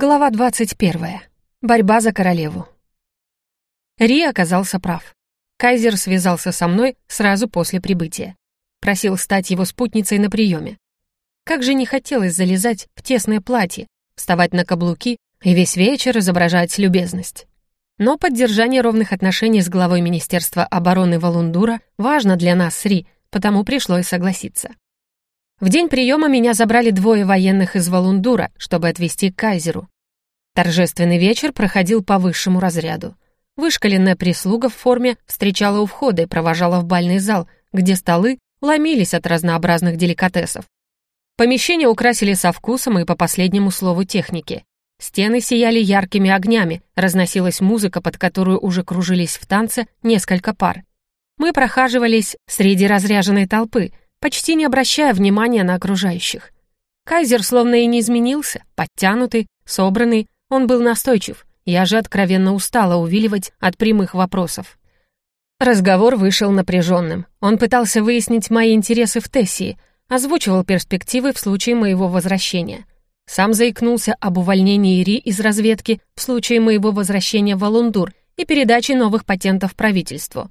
Глава 21. Борьба за королеву. Ри оказался прав. Кайзер связался со мной сразу после прибытия. Просил стать его спутницей на приеме. Как же не хотелось залезать в тесное платье, вставать на каблуки и весь вечер изображать любезность. Но поддержание ровных отношений с главой Министерства обороны Валундура важно для нас с Ри, потому пришлось согласиться. В день приема меня забрали двое военных из Валундура, чтобы отвезти к кайзеру. Торжественный вечер проходил по высшему разряду. Вышкаленная прислуга в форме встречала у входа и провожала в бальный зал, где столы ломились от разнообразных деликатесов. Помещение украсили со вкусом и по последнему слову техники. Стены сияли яркими огнями, разносилась музыка, под которую уже кружились в танце несколько пар. Мы прохаживались среди разряженной толпы — почти не обращая внимания на окружающих. Кайзер словно и не изменился, подтянутый, собранный, он был настойчив. Я же откровенно устала увиливать от прямых вопросов. Разговор вышел напряженным. Он пытался выяснить мои интересы в Тессии, озвучивал перспективы в случае моего возвращения. Сам заикнулся об увольнении Ри из разведки в случае моего возвращения в Алундур и передаче новых патентов правительству.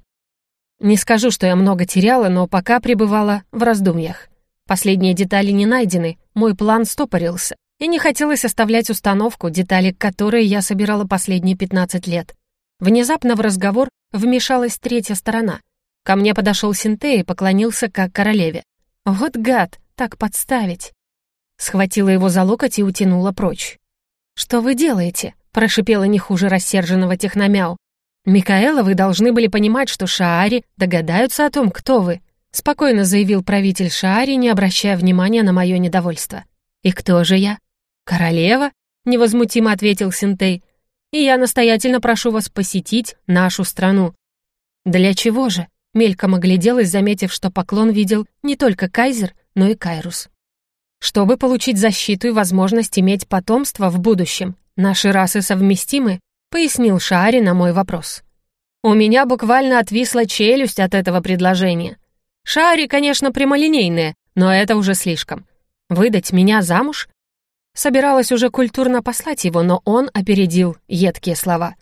Не скажу, что я много теряла, но пока пребывала в раздумьях. Последние детали не найдены, мой план стопорился, и не хотелось оставлять установку, детали которой я собирала последние 15 лет. Внезапно в разговор вмешалась третья сторона. Ко мне подошел Синтей и поклонился как королеве. «Вот гад, так подставить!» Схватила его за локоть и утянула прочь. «Что вы делаете?» — прошипела не хуже рассерженного техномяу. «Микаэла, вы должны были понимать, что Шаари догадаются о том, кто вы», спокойно заявил правитель Шаари, не обращая внимания на мое недовольство. «И кто же я?» «Королева?» — невозмутимо ответил Синтей. «И я настоятельно прошу вас посетить нашу страну». «Для чего же?» — мельком огляделась, заметив, что поклон видел не только Кайзер, но и Кайрус. «Чтобы получить защиту и возможность иметь потомство в будущем. Наши расы совместимы, — пояснил Шаари на мой вопрос. У меня буквально отвисла челюсть от этого предложения. Шаари, конечно, прямолинейная, но это уже слишком. Выдать меня замуж? Собиралась уже культурно послать его, но он опередил едкие слова.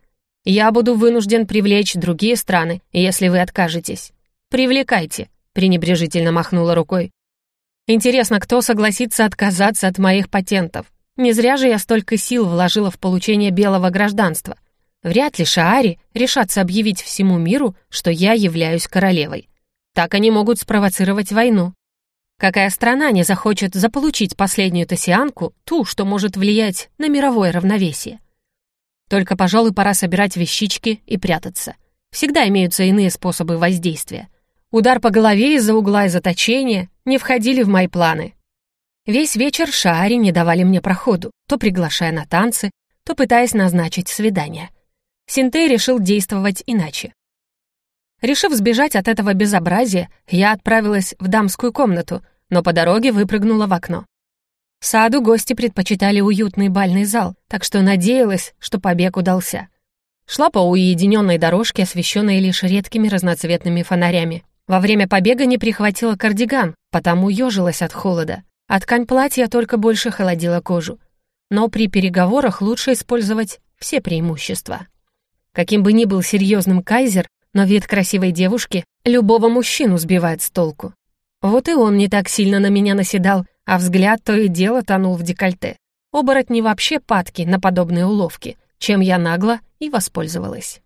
«Я буду вынужден привлечь другие страны, если вы откажетесь. Привлекайте», — пренебрежительно махнула рукой. «Интересно, кто согласится отказаться от моих патентов? Не зря же я столько сил вложила в получение белого гражданства. Вряд ли Шаари решатся объявить всему миру, что я являюсь королевой. Так они могут спровоцировать войну. Какая страна не захочет заполучить последнюю тосианку, ту, что может влиять на мировое равновесие? Только, пожалуй, пора собирать вещички и прятаться. Всегда имеются иные способы воздействия. Удар по голове из-за угла и заточения не входили в мои планы. Весь вечер Шаари не давали мне проходу, то приглашая на танцы, то пытаясь назначить свидание. Синтей решил действовать иначе. Решив сбежать от этого безобразия, я отправилась в дамскую комнату, но по дороге выпрыгнула в окно. Саду гости предпочитали уютный бальный зал, так что надеялась, что побег удался. Шла по уединенной дорожке, освещенной лишь редкими разноцветными фонарями. Во время побега не прихватила кардиган, потому ежилась от холода а ткань платья только больше холодила кожу. Но при переговорах лучше использовать все преимущества. Каким бы ни был серьезным кайзер, но вид красивой девушки любого мужчину сбивает с толку. Вот и он не так сильно на меня наседал, а взгляд то и дело тонул в декольте. Оборотни вообще падки на подобные уловки, чем я нагло и воспользовалась.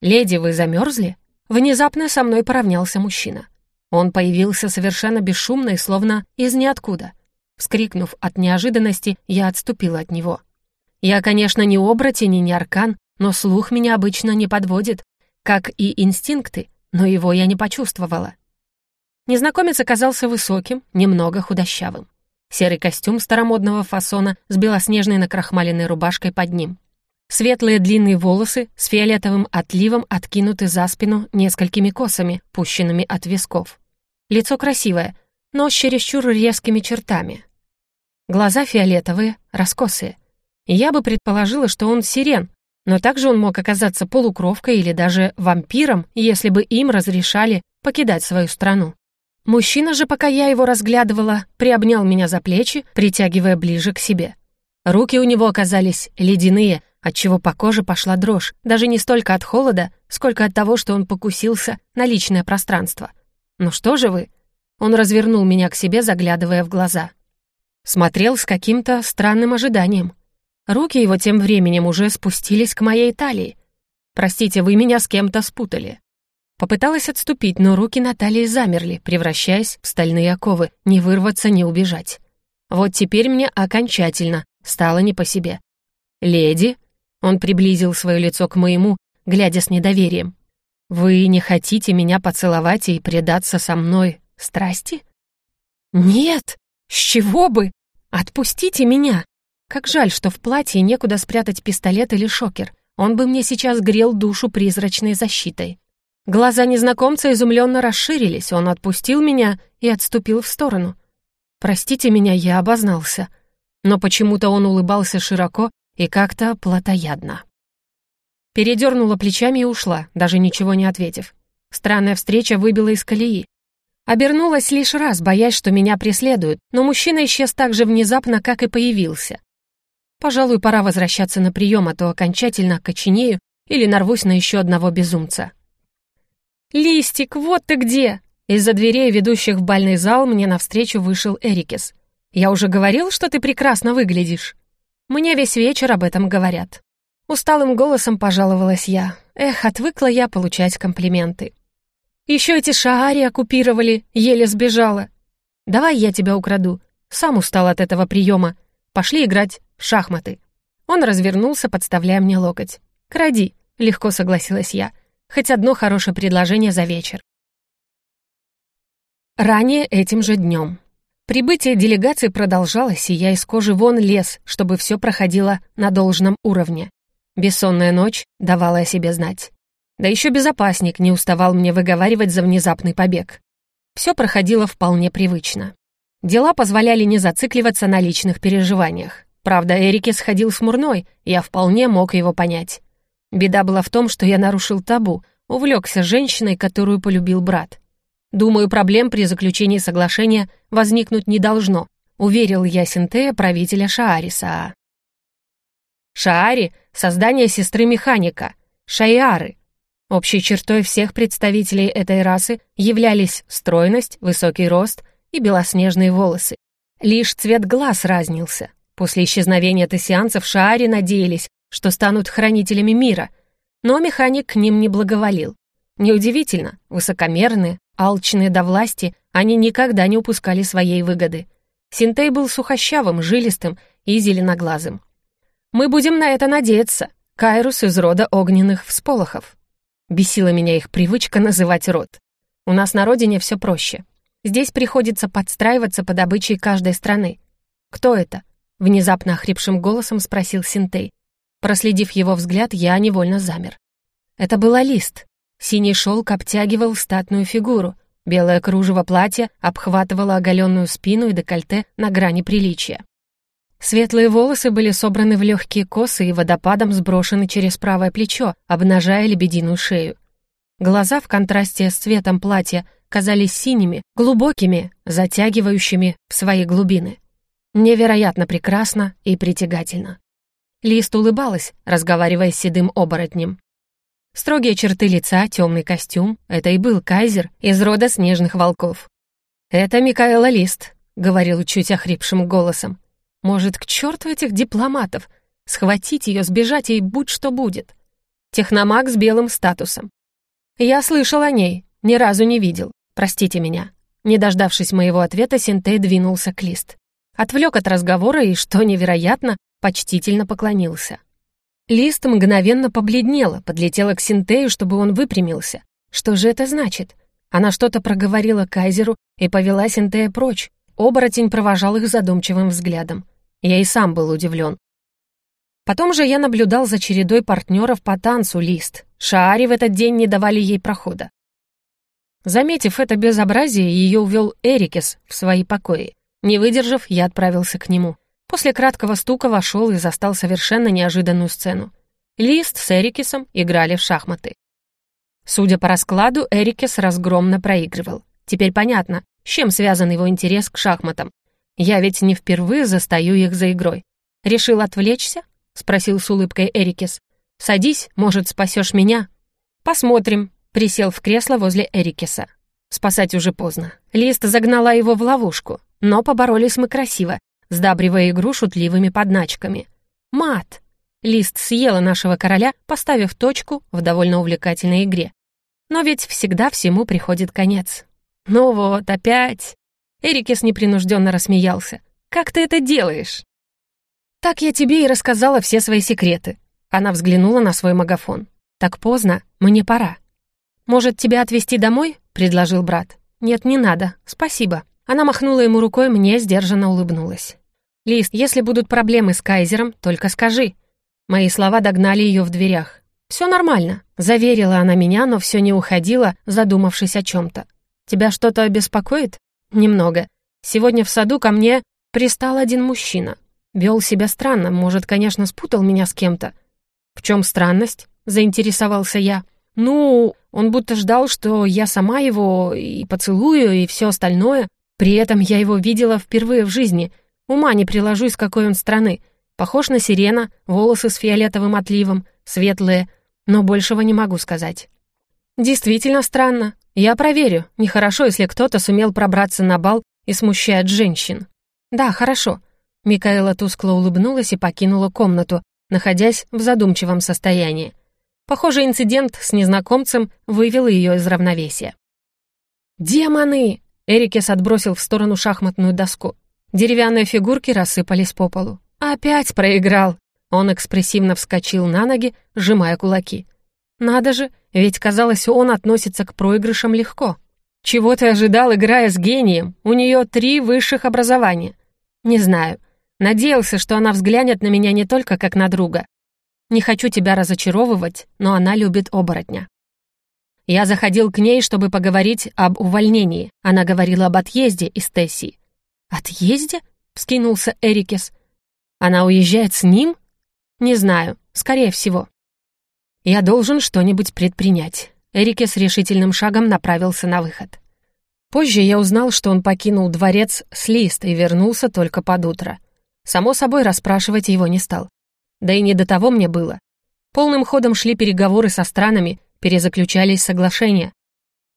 «Леди, вы замерзли?» Внезапно со мной поравнялся мужчина. Он появился совершенно бесшумно и словно из ниоткуда. Вскрикнув от неожиданности, я отступила от него. Я, конечно, не оборотень и не аркан, но слух меня обычно не подводит, как и инстинкты, но его я не почувствовала. Незнакомец оказался высоким, немного худощавым. Серый костюм старомодного фасона с белоснежной накрахмаленной рубашкой под ним. Светлые длинные волосы с фиолетовым отливом откинуты за спину несколькими косами, пущенными от висков. Лицо красивое, но с чересчур резкими чертами. Глаза фиолетовые, раскосые. Я бы предположила, что он сирен, но также он мог оказаться полукровкой или даже вампиром, если бы им разрешали покидать свою страну. Мужчина же, пока я его разглядывала, приобнял меня за плечи, притягивая ближе к себе. Руки у него оказались ледяные, отчего по коже пошла дрожь, даже не столько от холода, сколько от того, что он покусился на личное пространство. «Ну что же вы?» Он развернул меня к себе, заглядывая в глаза. Смотрел с каким-то странным ожиданием. Руки его тем временем уже спустились к моей талии. «Простите, вы меня с кем-то спутали». Попыталась отступить, но руки Натальи замерли, превращаясь в стальные оковы, не вырваться, не убежать. Вот теперь мне окончательно стало не по себе. «Леди?» Он приблизил свое лицо к моему, глядя с недоверием. «Вы не хотите меня поцеловать и предаться со мной страсти?» «Нет! С чего бы? Отпустите меня!» Как жаль, что в платье некуда спрятать пистолет или шокер. Он бы мне сейчас грел душу призрачной защитой. Глаза незнакомца изумленно расширились, он отпустил меня и отступил в сторону. «Простите меня, я обознался». Но почему-то он улыбался широко и как-то плотоядно. Передернула плечами и ушла, даже ничего не ответив. Странная встреча выбила из колеи. Обернулась лишь раз, боясь, что меня преследуют, но мужчина исчез так же внезапно, как и появился. Пожалуй, пора возвращаться на прием, а то окончательно коченею или нарвусь на еще одного безумца. «Листик, вот ты где!» Из-за дверей, ведущих в бальный зал, мне навстречу вышел Эрикес. «Я уже говорил, что ты прекрасно выглядишь?» Мне весь вечер об этом говорят. Усталым голосом пожаловалась я. Эх, отвыкла я получать комплименты. Еще эти шаари оккупировали, еле сбежала. Давай я тебя украду. Сам устал от этого приема. Пошли играть в шахматы. Он развернулся, подставляя мне локоть. «Кради», — легко согласилась я. «Хоть одно хорошее предложение за вечер». Ранее этим же днем. Прибытие делегации продолжалось, и я из кожи вон лез, чтобы все проходило на должном уровне. Бессонная ночь давала о себе знать. Да еще безопасник не уставал мне выговаривать за внезапный побег. Все проходило вполне привычно. Дела позволяли не зацикливаться на личных переживаниях. Правда, Эрике сходил смурной, я вполне мог его понять. Беда была в том, что я нарушил табу, увлекся женщиной, которую полюбил брат. Думаю, проблем при заключении соглашения возникнуть не должно, уверил я Синтея, правителя Шаариса. Шаари — создание сестры механика, Шайары. Общей чертой всех представителей этой расы являлись стройность, высокий рост и белоснежные волосы. Лишь цвет глаз разнился. После исчезновения тессианцев Шаари надеялись, что станут хранителями мира, но механик к ним не благоволил. Неудивительно, высокомерные, Алчные до власти, они никогда не упускали своей выгоды. Синтей был сухощавым, жилистым и зеленоглазым. «Мы будем на это надеяться», Кайрус из рода огненных всполохов. Бесила меня их привычка называть род. У нас на родине все проще. Здесь приходится подстраиваться под обычаи каждой страны. «Кто это?» — внезапно охрипшим голосом спросил Синтей. Проследив его взгляд, я невольно замер. Это был Алист, Синий шелк обтягивал статную фигуру, белое кружево платья обхватывало оголенную спину и декольте на грани приличия. Светлые волосы были собраны в легкие косы и водопадом сброшены через правое плечо, обнажая лебединую шею. Глаза в контрасте с цветом платья казались синими, глубокими, затягивающими в свои глубины. Невероятно прекрасно и притягательно. Лист улыбалась, разговаривая с седым оборотнем. Строгие черты лица, темный костюм — это и был кайзер из рода снежных волков. «Это Микаэла Лист», — говорил чуть охрипшим голосом. «Может, к черту этих дипломатов? Схватить ее, сбежать и будь что будет. Техномаг с белым статусом. Я слышал о ней, ни разу не видел. Простите меня». Не дождавшись моего ответа, Синтей двинулся к Лист. Отвлек от разговора и, что невероятно, почтительно поклонился. Лист мгновенно побледнела, подлетела к Синтею, чтобы он выпрямился. Что же это значит? Она что-то проговорила Кайзеру и повела Синтея прочь. Оборотень провожал их задумчивым взглядом. Я и сам был удивлен. Потом же я наблюдал за чередой партнеров по танцу Лист. Шаари в этот день не давали ей прохода. Заметив это безобразие, ее увел Эрикес в свои покои. Не выдержав, я отправился к нему. После краткого стука вошел и застал совершенно неожиданную сцену. Лист с Эрикесом играли в шахматы. Судя по раскладу, Эрикес разгромно проигрывал. Теперь понятно, с чем связан его интерес к шахматам. Я ведь не впервые застаю их за игрой. «Решил отвлечься?» — спросил с улыбкой Эрикес. «Садись, может, спасешь меня?» «Посмотрим», — присел в кресло возле Эрикеса. Спасать уже поздно. Лист загнала его в ловушку, но поборолись мы красиво, сдабривая игру шутливыми подначками. «Мат!» Лист съела нашего короля, поставив точку в довольно увлекательной игре. Но ведь всегда всему приходит конец. «Ну вот, опять!» Эрикес непринужденно рассмеялся. «Как ты это делаешь?» «Так я тебе и рассказала все свои секреты». Она взглянула на свой магафон. «Так поздно, мне пора». «Может, тебя отвезти домой?» — предложил брат. «Нет, не надо, спасибо». Она махнула ему рукой, мне сдержанно улыбнулась. «Лист, если будут проблемы с Кайзером, только скажи». Мои слова догнали ее в дверях. «Все нормально», — заверила она меня, но все не уходила, задумавшись о чем-то. «Тебя что-то беспокоит?» «Немного. Сегодня в саду ко мне пристал один мужчина. Вел себя странно, может, конечно, спутал меня с кем-то». «В чем странность?» — заинтересовался я. «Ну, он будто ждал, что я сама его и поцелую, и все остальное. При этом я его видела впервые в жизни. Ума не приложу, из какой он страны. Похож на сирена, волосы с фиолетовым отливом, светлые, но большего не могу сказать. Действительно странно. Я проверю. Нехорошо, если кто-то сумел пробраться на бал и смущает женщин. Да, хорошо. Микаэла тускло улыбнулась и покинула комнату, находясь в задумчивом состоянии. Похоже, инцидент с незнакомцем вывел ее из равновесия. «Демоны!» — Эрикес отбросил в сторону шахматную доску. Деревянные фигурки рассыпались по полу. «Опять проиграл!» Он экспрессивно вскочил на ноги, сжимая кулаки. «Надо же, ведь, казалось, он относится к проигрышам легко. Чего ты ожидал, играя с гением? У нее три высших образования. Не знаю. Надеялся, что она взглянет на меня не только как на друга. Не хочу тебя разочаровывать, но она любит оборотня. Я заходил к ней, чтобы поговорить об увольнении. Она говорила об отъезде из Тесси. «Отъезде?» — вскинулся Эрикес. «Она уезжает с ним?» «Не знаю. Скорее всего». «Я должен что-нибудь предпринять». Эрике с решительным шагом направился на выход. Позже я узнал, что он покинул дворец с лист и вернулся только под утро. Само собой, расспрашивать его не стал. Да и не до того мне было. Полным ходом шли переговоры со странами, перезаключались соглашения.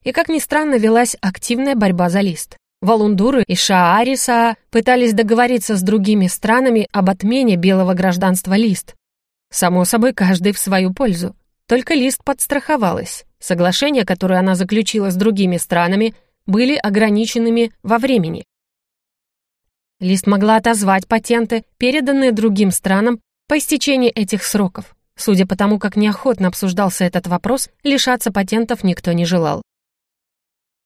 И, как ни странно, велась активная борьба за лист. Валундуры и Шаариса пытались договориться с другими странами об отмене белого гражданства Лист. Само собой, каждый в свою пользу. Только Лист подстраховалась. Соглашения, которые она заключила с другими странами, были ограниченными во времени. Лист могла отозвать патенты, переданные другим странам, по истечении этих сроков. Судя по тому, как неохотно обсуждался этот вопрос, лишаться патентов никто не желал.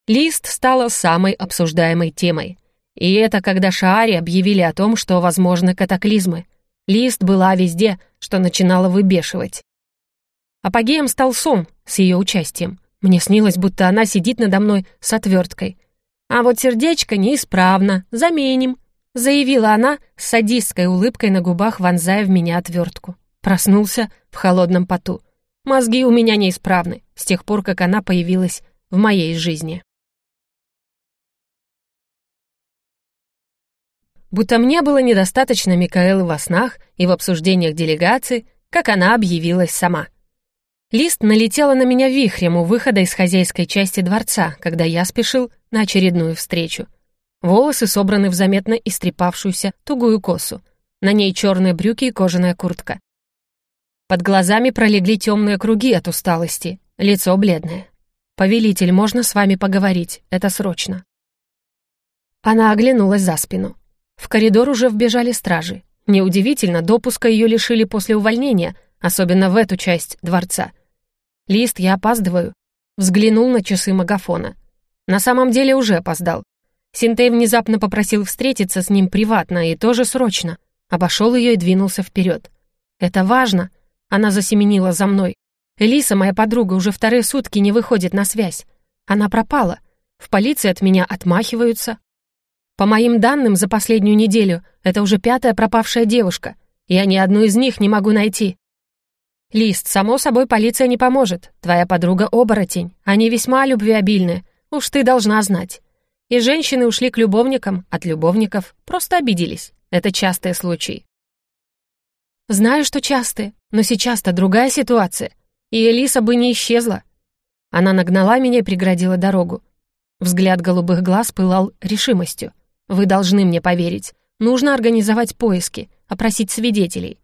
Лист стала самой обсуждаемой темой. И это когда Шаари объявили о том, что возможны катаклизмы. Лист была везде, что начинало выбешивать. Апогеем стал сон с ее участием. Мне снилось, будто она сидит надо мной с отверткой. А вот сердечко неисправно, заменим, заявила она с садистской улыбкой на губах, вонзая в меня отвертку. Проснулся в холодном поту. Мозги у меня неисправны с тех пор, как она появилась в моей жизни. Будто мне было недостаточно Микаэлы во снах и в обсуждениях делегации, как она объявилась сама. Лист налетела на меня вихрем у выхода из хозяйской части дворца, когда я спешил на очередную встречу. Волосы собраны в заметно истрепавшуюся тугую косу. На ней черные брюки и кожаная куртка. Под глазами пролегли темные круги от усталости, лицо бледное. «Повелитель, можно с вами поговорить? Это срочно». Она оглянулась за спину. В коридор уже вбежали стражи. Неудивительно, допуска ее лишили после увольнения, особенно в эту часть дворца. «Лист, я опаздываю», — взглянул на часы магафона. На самом деле уже опоздал. Синтей внезапно попросил встретиться с ним приватно и тоже срочно. Обошел ее и двинулся вперед. «Это важно», — она засеменила за мной. «Элиса, моя подруга, уже вторые сутки не выходит на связь. Она пропала. В полиции от меня отмахиваются, по моим данным, за последнюю неделю это уже пятая пропавшая девушка. Я ни одну из них не могу найти. Лист, само собой, полиция не поможет. Твоя подруга оборотень. Они весьма любвеобильны. Уж ты должна знать. И женщины ушли к любовникам, от любовников просто обиделись. Это частые случаи. Знаю, что частые, но сейчас-то другая ситуация, и Элиса бы не исчезла. Она нагнала меня и преградила дорогу. Взгляд голубых глаз пылал решимостью. «Вы должны мне поверить. Нужно организовать поиски, опросить свидетелей.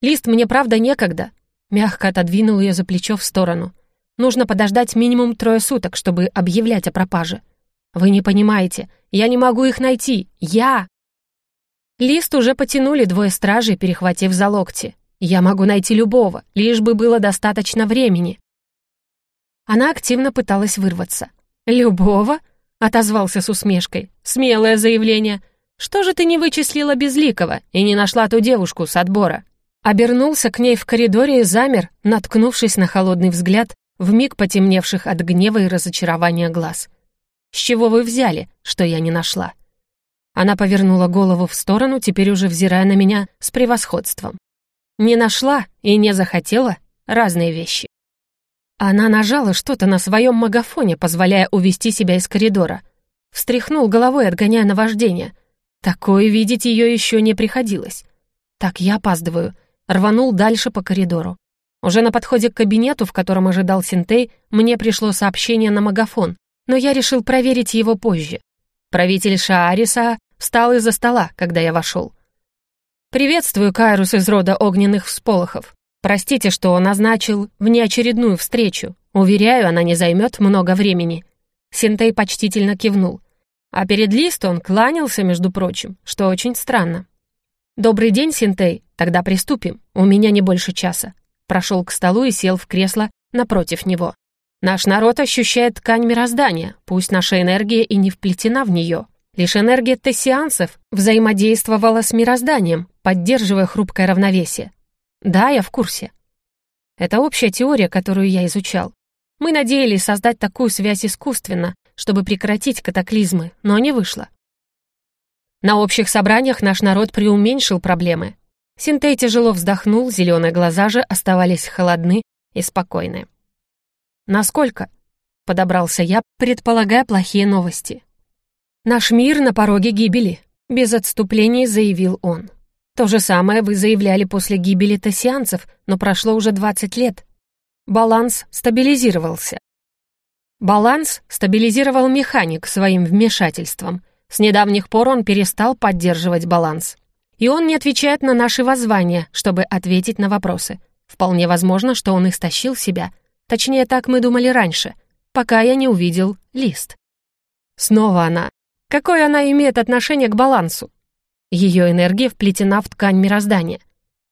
Лист, мне правда некогда». Мягко отодвинул ее за плечо в сторону. «Нужно подождать минимум трое суток, чтобы объявлять о пропаже. Вы не понимаете, я не могу их найти. Я!» Лист уже потянули двое стражей, перехватив за локти. «Я могу найти любого, лишь бы было достаточно времени». Она активно пыталась вырваться. «Любого?» — отозвался с усмешкой. «Смелое заявление. Что же ты не вычислила Безликого и не нашла ту девушку с отбора?» Обернулся к ней в коридоре и замер, наткнувшись на холодный взгляд, вмиг потемневших от гнева и разочарования глаз. «С чего вы взяли, что я не нашла?» Она повернула голову в сторону, теперь уже взирая на меня с превосходством. «Не нашла и не захотела — разные вещи. Она нажала что-то на своем магафоне, позволяя увести себя из коридора. Встряхнул головой, отгоняя наваждение. Такое видеть ее еще не приходилось. Так, я опаздываю. Рванул дальше по коридору. Уже на подходе к кабинету, в котором ожидал Синтей, мне пришло сообщение на магафон, но я решил проверить его позже. Правитель Шаариса встал из-за стола, когда я вошел. «Приветствую, Кайрус из рода огненных всполохов. Простите, что назначил внеочередную встречу. Уверяю, она не займет много времени». Синтей почтительно кивнул. А перед Лист он кланялся, между прочим, что очень странно. «Добрый день, Синтей. Тогда приступим. У меня не больше часа». Прошел к столу и сел в кресло напротив него. «Наш народ ощущает ткань мироздания, пусть наша энергия и не вплетена в нее. Лишь энергия тессианцев взаимодействовала с мирозданием, поддерживая хрупкое равновесие. Да, я в курсе. Это общая теория, которую я изучал. Мы надеялись создать такую связь искусственно, чтобы прекратить катаклизмы, но не вышло. На общих собраниях наш народ преуменьшил проблемы. Синтей тяжело вздохнул, зеленые глаза же оставались холодны и спокойны. «Насколько?» — подобрался я, предполагая плохие новости. «Наш мир на пороге гибели», — без отступлений заявил он. То же самое вы заявляли после гибели тессианцев, но прошло уже 20 лет. Баланс стабилизировался. Баланс стабилизировал механик своим вмешательством. С недавних пор он перестал поддерживать баланс. И он не отвечает на наши воззвания, чтобы ответить на вопросы. Вполне возможно, что он истощил себя. Точнее, так мы думали раньше, пока я не увидел лист. Снова она. Какое она имеет отношение к балансу? Ее энергия вплетена в ткань мироздания.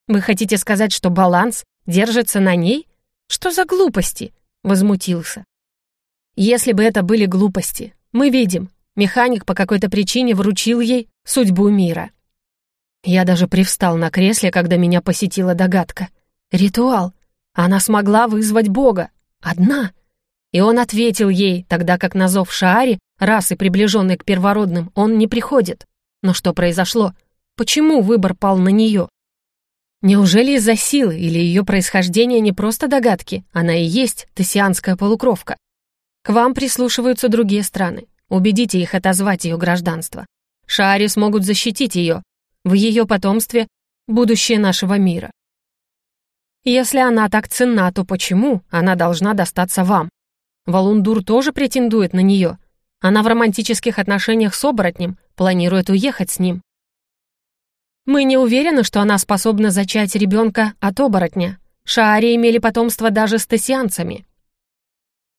Вы хотите сказать, что баланс держится на ней? Что за глупости?» — возмутился. «Если бы это были глупости, мы видим, механик по какой-то причине вручил ей судьбу мира». Я даже привстал на кресле, когда меня посетила догадка. «Ритуал. Она смогла вызвать Бога. Одна». И он ответил ей, тогда как на зов Шаари, расы, приближенной к первородным, он не приходит. Но что произошло? Почему выбор пал на нее? Неужели из-за силы или ее происхождения не просто догадки, она и есть тессианская полукровка? К вам прислушиваются другие страны. Убедите их отозвать ее гражданство. Шаари смогут защитить ее. В ее потомстве будущее нашего мира. Если она так ценна, то почему она должна достаться вам? Валундур тоже претендует на нее. Она в романтических отношениях с оборотнем, планирует уехать с ним. Мы не уверены, что она способна зачать ребенка от оборотня. Шаари имели потомство даже с тессианцами.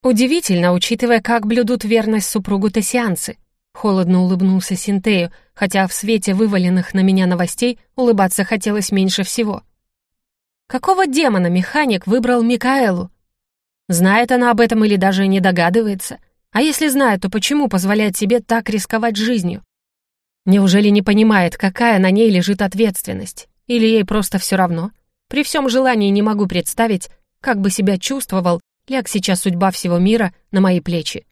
Удивительно, учитывая, как блюдут верность супругу тессианцы. Холодно улыбнулся Синтею, хотя в свете вываленных на меня новостей улыбаться хотелось меньше всего. Какого демона механик выбрал Микаэлу? Знает она об этом или даже не догадывается? А если знает, то почему позволяет себе так рисковать жизнью? Неужели не понимает, какая на ней лежит ответственность? Или ей просто все равно? При всем желании не могу представить, как бы себя чувствовал, ляг сейчас судьба всего мира на мои плечи.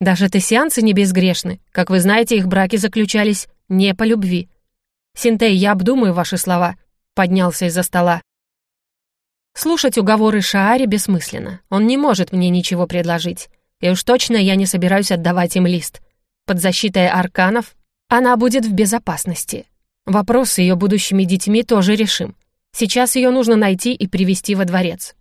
Даже тессианцы не безгрешны. Как вы знаете, их браки заключались не по любви. Синтей, я обдумаю ваши слова. Поднялся из-за стола. Слушать уговоры Шаари бессмысленно. Он не может мне ничего предложить. И уж точно я не собираюсь отдавать им лист. Под защитой арканов она будет в безопасности. Вопрос с ее будущими детьми тоже решим. Сейчас ее нужно найти и привести во дворец.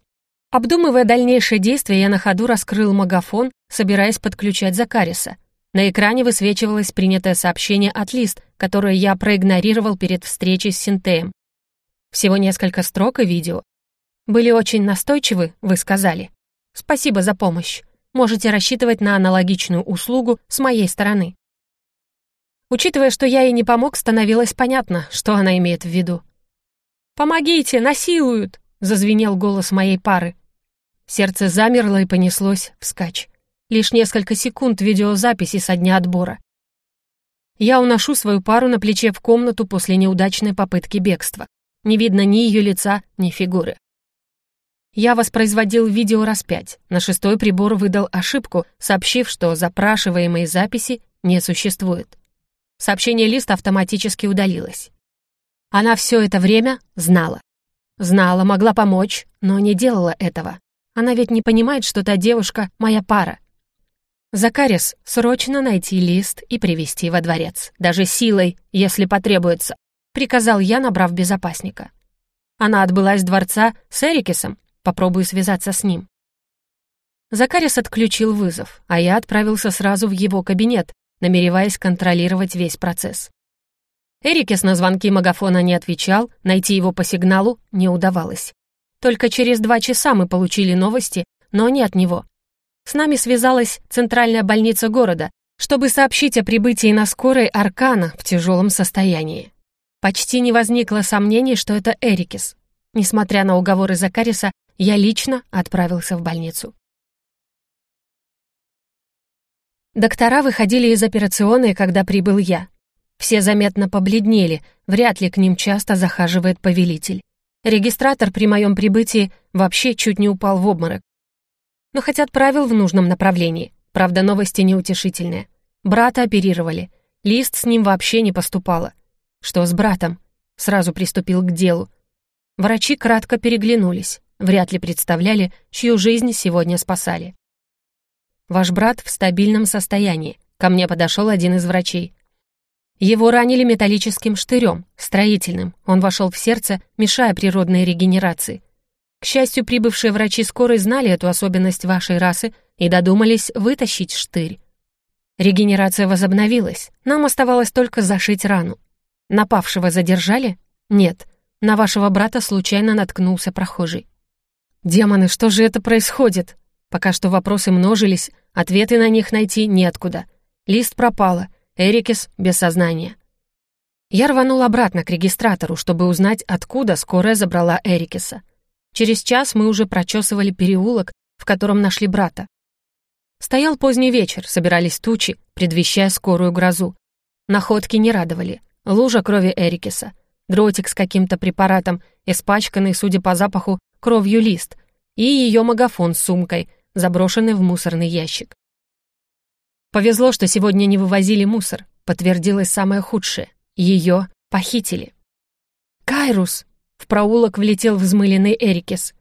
Обдумывая дальнейшие действия, я на ходу раскрыл магафон, собираясь подключать Закариса. На экране высвечивалось принятое сообщение от Лист, которое я проигнорировал перед встречей с Синтеем. Всего несколько строк и видео. «Были очень настойчивы, вы сказали. Спасибо за помощь. Можете рассчитывать на аналогичную услугу с моей стороны». Учитывая, что я ей не помог, становилось понятно, что она имеет в виду. «Помогите, насилуют!» — зазвенел голос моей пары. Сердце замерло и понеслось вскачь. Лишь несколько секунд видеозаписи со дня отбора. Я уношу свою пару на плече в комнату после неудачной попытки бегства. Не видно ни ее лица, ни фигуры. Я воспроизводил видео раз пять. На шестой прибор выдал ошибку, сообщив, что запрашиваемой записи не существует. Сообщение лист автоматически удалилось. Она все это время знала. Знала, могла помочь, но не делала этого. Она ведь не понимает, что та девушка — моя пара. Закарис, срочно найти лист и привести во дворец. Даже силой, если потребуется, приказал я, набрав безопасника. Она отбыла из дворца с Эрикисом, попробую связаться с ним. Закарис отключил вызов, а я отправился сразу в его кабинет, намереваясь контролировать весь процесс. Эрикес на звонки магафона не отвечал, найти его по сигналу не удавалось. Только через два часа мы получили новости, но не от него. С нами связалась центральная больница города, чтобы сообщить о прибытии на скорой Аркана в тяжелом состоянии. Почти не возникло сомнений, что это Эрикис. Несмотря на уговоры Закариса, я лично отправился в больницу. Доктора выходили из операционной, когда прибыл я. Все заметно побледнели, вряд ли к ним часто захаживает повелитель. Регистратор при моем прибытии вообще чуть не упал в обморок. Но хоть отправил в нужном направлении. Правда, новости неутешительные. Брата оперировали. Лист с ним вообще не поступало. Что с братом? Сразу приступил к делу. Врачи кратко переглянулись. Вряд ли представляли, чью жизнь сегодня спасали. «Ваш брат в стабильном состоянии», — ко мне подошел один из врачей. Его ранили металлическим штырем, строительным. Он вошел в сердце, мешая природной регенерации. К счастью, прибывшие врачи скорой знали эту особенность вашей расы и додумались вытащить штырь. Регенерация возобновилась. Нам оставалось только зашить рану. Напавшего задержали? Нет. На вашего брата случайно наткнулся прохожий. «Демоны, что же это происходит?» Пока что вопросы множились, ответы на них найти неоткуда. Лист пропала — Эрикис без сознания. Я рванул обратно к регистратору, чтобы узнать, откуда скорая забрала Эрикиса. Через час мы уже прочесывали переулок, в котором нашли брата. Стоял поздний вечер, собирались тучи, предвещая скорую грозу. Находки не радовали. Лужа крови Эрикиса, дротик с каким-то препаратом, испачканный, судя по запаху, кровью лист, и ее магафон с сумкой, заброшенный в мусорный ящик. Повезло, что сегодня не вывозили мусор. Подтвердилось самое худшее. Ее похитили. «Кайрус!» — в проулок влетел взмыленный Эрикес.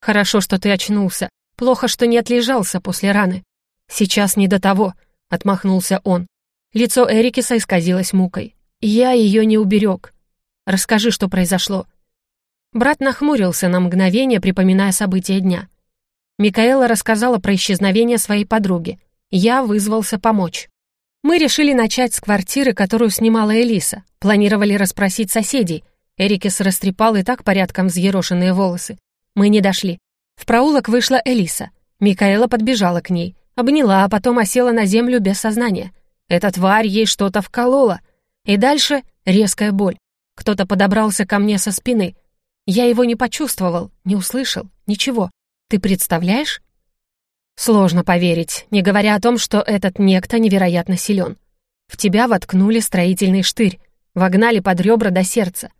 «Хорошо, что ты очнулся. Плохо, что не отлежался после раны. Сейчас не до того», — отмахнулся он. Лицо Эрикеса исказилось мукой. «Я ее не уберег. Расскажи, что произошло». Брат нахмурился на мгновение, припоминая события дня. Микаэла рассказала про исчезновение своей подруги — я вызвался помочь. Мы решили начать с квартиры, которую снимала Элиса. Планировали расспросить соседей. Эрикес растрепал и так порядком взъерошенные волосы. Мы не дошли. В проулок вышла Элиса. Микаэла подбежала к ней. Обняла, а потом осела на землю без сознания. Эта тварь ей что-то вколола. И дальше резкая боль. Кто-то подобрался ко мне со спины. Я его не почувствовал, не услышал, ничего. Ты представляешь? Сложно поверить, не говоря о том, что этот некто невероятно силен. В тебя воткнули строительный штырь, вогнали под ребра до сердца.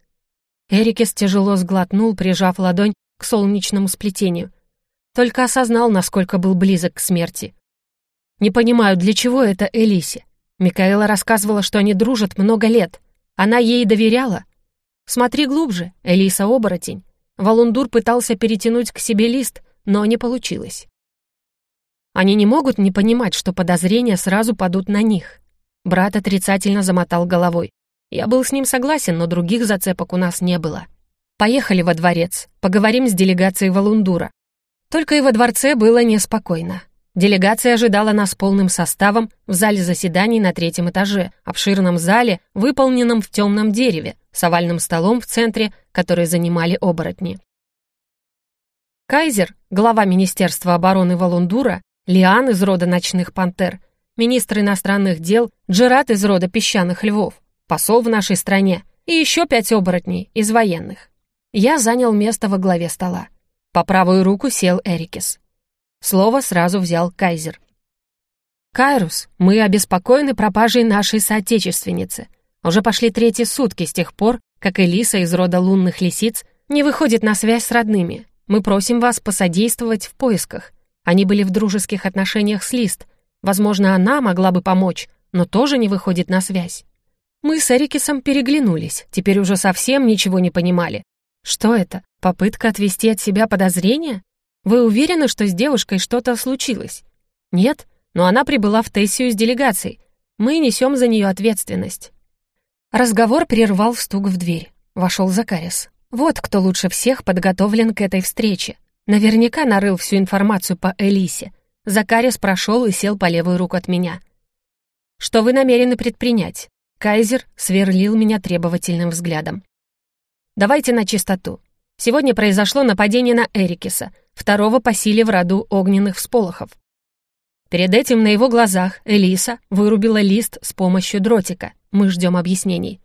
Эрикес тяжело сглотнул, прижав ладонь к солнечному сплетению. Только осознал, насколько был близок к смерти. Не понимаю, для чего это Элисе. Микаэла рассказывала, что они дружат много лет. Она ей доверяла. Смотри глубже, Элиса оборотень. Валундур пытался перетянуть к себе лист, но не получилось. Они не могут не понимать, что подозрения сразу падут на них. Брат отрицательно замотал головой. Я был с ним согласен, но других зацепок у нас не было. Поехали во дворец, поговорим с делегацией Валундура. Только и во дворце было неспокойно. Делегация ожидала нас полным составом в зале заседаний на третьем этаже, обширном зале, выполненном в темном дереве, с овальным столом в центре, который занимали оборотни. Кайзер, глава Министерства обороны Валундура, Лиан из рода ночных пантер, министр иностранных дел, Джерат из рода песчаных львов, посол в нашей стране и еще пять оборотней из военных. Я занял место во главе стола. По правую руку сел Эрикис. Слово сразу взял Кайзер. «Кайрус, мы обеспокоены пропажей нашей соотечественницы. Уже пошли третьи сутки с тех пор, как Элиса из рода лунных лисиц не выходит на связь с родными. Мы просим вас посодействовать в поисках. Они были в дружеских отношениях с Лист. Возможно, она могла бы помочь, но тоже не выходит на связь». Мы с Эрикисом переглянулись, теперь уже совсем ничего не понимали. Что это? Попытка отвести от себя подозрения? Вы уверены, что с девушкой что-то случилось? Нет, но она прибыла в Тессию с делегацией. Мы несем за нее ответственность. Разговор прервал стук в дверь. Вошел Закарис. Вот кто лучше всех подготовлен к этой встрече. Наверняка нарыл всю информацию по Элисе. Закарис прошел и сел по левую руку от меня. «Что вы намерены предпринять?» Кайзер сверлил меня требовательным взглядом. Давайте на чистоту. Сегодня произошло нападение на Эрикиса, второго по силе в роду огненных всполохов. Перед этим на его глазах Элиса вырубила лист с помощью дротика. Мы ждем объяснений.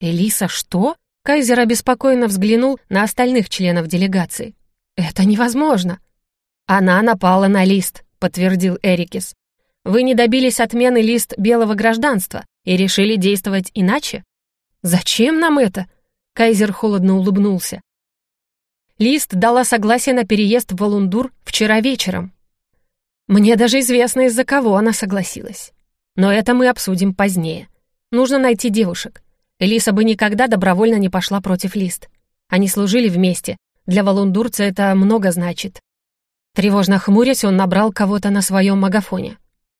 «Элиса что?» Кайзер обеспокоенно взглянул на остальных членов делегации. «Это невозможно!» «Она напала на лист», — подтвердил Эрикис. «Вы не добились отмены лист белого гражданства и решили действовать иначе?» «Зачем нам это?» Кайзер холодно улыбнулся. Лист дала согласие на переезд в Валундур вчера вечером. Мне даже известно, из-за кого она согласилась. Но это мы обсудим позднее. Нужно найти девушек. Элиса бы никогда добровольно не пошла против Лист. Они служили вместе. Для валундурца это много значит. Тревожно хмурясь, он набрал кого-то на своем магафоне.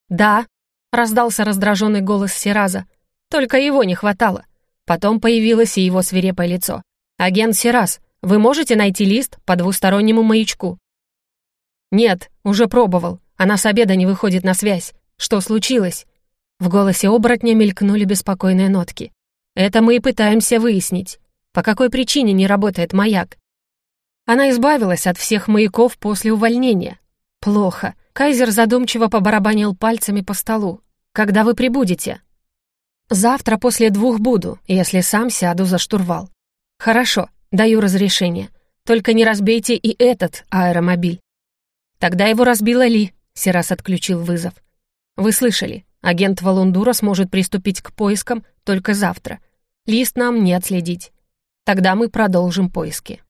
«Да», — раздался раздраженный голос Сираза. «Только его не хватало. Потом появилось и его свирепое лицо. «Агент Сирас, вы можете найти лист по двустороннему маячку?» «Нет, уже пробовал. Она с обеда не выходит на связь. Что случилось?» В голосе оборотня мелькнули беспокойные нотки. «Это мы и пытаемся выяснить. По какой причине не работает маяк?» Она избавилась от всех маяков после увольнения. «Плохо». Кайзер задумчиво побарабанил пальцами по столу. «Когда вы прибудете?» Завтра после двух буду, если сам сяду за штурвал. Хорошо, даю разрешение. Только не разбейте и этот аэромобиль. Тогда его разбила Ли, Сирас отключил вызов. Вы слышали, агент Валундура сможет приступить к поискам только завтра. Лист нам не отследить. Тогда мы продолжим поиски.